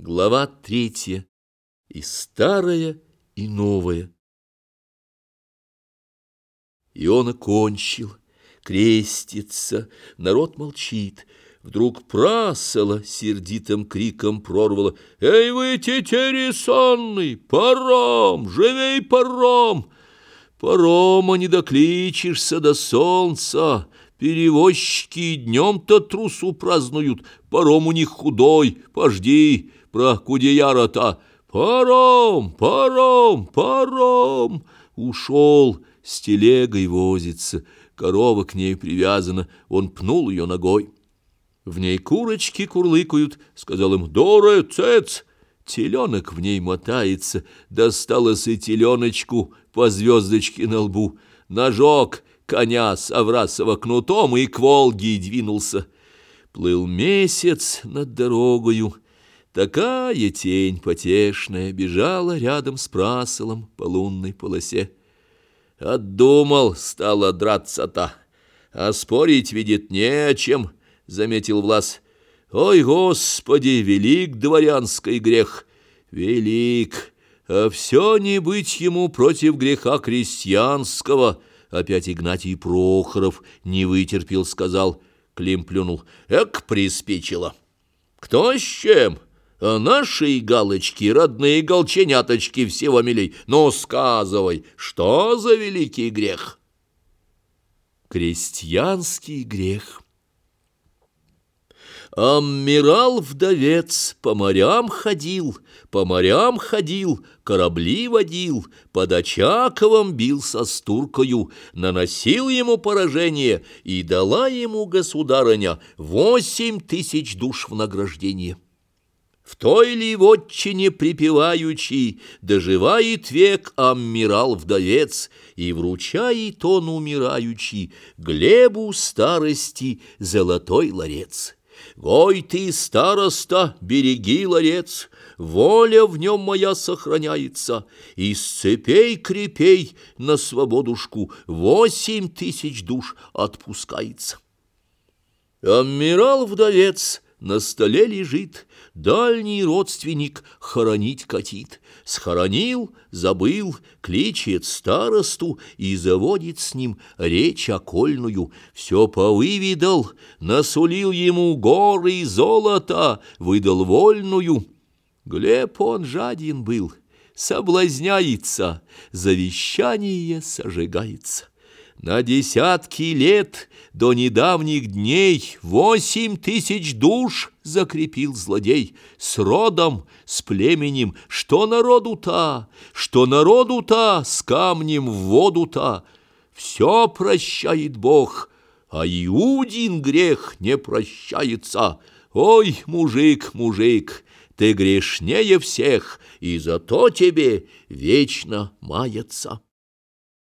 Глава третья. И старая, и новая. И он окончил, крестится, народ молчит. Вдруг прасала сердитым криком прорвала. «Эй вы, тетери сонный, паром, живей паром!» Парома не докличешься до солнца, Перевозчики днем-то трусу празднуют, Паром у них худой, пожди, про Кудеяра-то. Паром, паром, паром. Ушел, с телегой возится, корова к ней привязана, он пнул ее ногой. В ней курочки курлыкают, сказал им «Доре, цец!» Теленок в ней мотается, досталось и теленочку по звездочке на лбу. Ножок коня с Аврасова кнутом и к Волге двинулся. Плыл месяц над дорогою, Такая тень потешная бежала рядом с прасолом по лунной полосе. Отдумал, стало драться-то, а спорить, видит, не о чем, — заметил Влас. Ой, Господи, велик дворянский грех, велик, а все не быть ему против греха крестьянского. Опять Игнатий Прохоров не вытерпел, сказал, Клим плюнул, эк, приспичило. Кто с чем? — а наши галочки, родные голченяточки всего милей. Ну, сказывай, что за великий грех? Крестьянский грех. Аммирал-вдовец по морям ходил, по морям ходил, корабли водил, под Очаковом бился с туркою, наносил ему поражение и дала ему государыня восемь тысяч душ в награждение. В той ли вотчине припеваючи Доживает век аммирал-вдовец И вручает он умираючи Глебу старости золотой ларец. Гой ты, староста, береги ларец, Воля в нем моя сохраняется, Из цепей крепей на свободушку Восемь тысяч душ отпускается. Аммирал-вдовец — на столе лежит, дальний родственник хоронить катит. Схоронил, забыл, кличет старосту и заводит с ним речь окольную. Все повыведал, насулил ему горы золота, выдал вольную. Глеб он жаден был, соблазняется, завещание сожигается. На десятки лет до недавних дней восемь тысяч душ закрепил злодей с родом, с племенем, что народу-то, что народу-то, с камнем в воду-то. Все прощает Бог, а Иудин грех не прощается. Ой, мужик, мужик, ты грешнее всех, и зато тебе вечно мается.